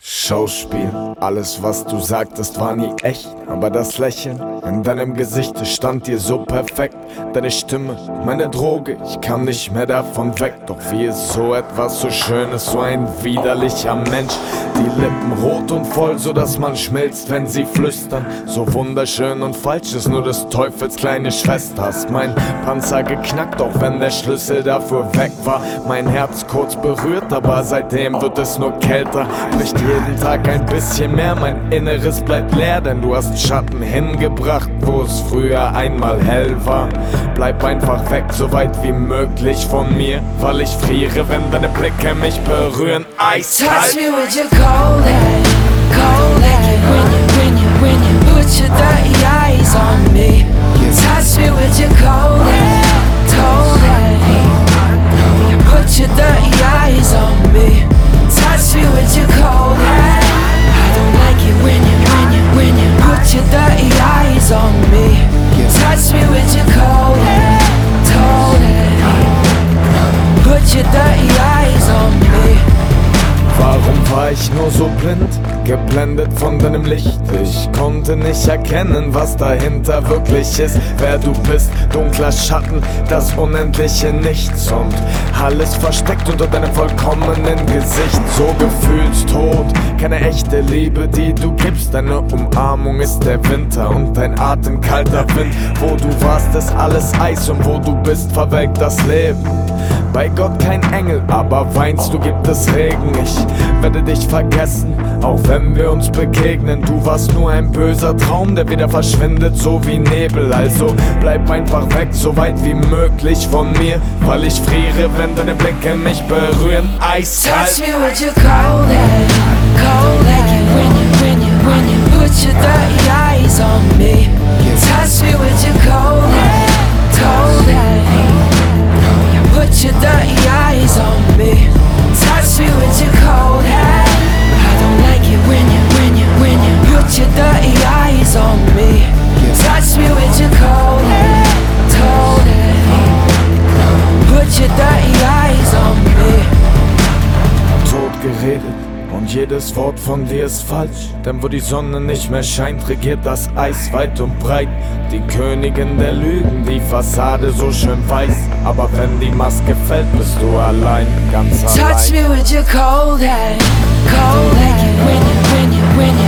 Schauspiel, alles was du sagtest war nie echt, aber das Lächeln in deinem Gesicht stand dir so perfekt. Deine Stimme, meine Droge, ich kam nicht mehr davon weg. Doch wie ist so etwas so Schönes, so ein widerlicher Mensch. Die Lippen rot und voll, so dass man schmilzt, wenn sie flüstern. So wunderschön und falsch ist nur des Teufels kleine Schwester. Hast mein Panzer geknackt, auch wenn der Schlüssel dafür weg war. Mein Herz kurz berührt, aber seitdem wird es nur kälter. Bricht jeden Tag ein bisschen mehr, mein Inneres bleibt leer, denn du hast Schatten hingebracht, wo es früher einmal hell war. Bleib einfach weg, so weit wie möglich von mir, weil ich friere, wenn deine Blicke mich berühren. Eiskalt. Touch me with your cold hand, cold hand. War ich nur so blind, geblendet von deinem Licht? Ich konnte nicht erkennen, was dahinter wirklich ist. Wer du bist, dunkler Schatten, das unendliche Nichts und alles versteckt unter deinem vollkommenen Gesicht. So gefühlstot, keine echte Liebe, die du gibst. Deine Umarmung ist der Winter und dein Atem kalter Wind. Wo du warst, ist alles Eis und wo du bist, verwelkt das Leben. Bei Gott kein Engel, aber weinst du, gibt es Regen. Ich werde dich vergessen, auch wenn wir uns begegnen. Du warst nur ein böser Traum, der wieder verschwindet, so wie Nebel. Also bleib einfach weg, so weit wie möglich von mir, weil ich friere, wenn deine Blicke mich berühren. Touch Eiskalt. me with your cold hand, cold hand. When you, when you, when you put your dirty eyes on me. Touch me with your cold hand. I don't like it when you, when you, when you put your dirty eyes on me. Touch me with your cold hand, cold hand. Put your dirty eyes on me. tot geredet und jedes Wort von dir ist falsch. Denn wo die Sonne nicht mehr scheint, regiert das Eis weit und breit. Die Königin der Lügen, die Fassade so schön weiß. Aber wenn die Maske fällt, bist du allein, ganz Touch allein. me with your cold hand, cold hand. When you, when you, when you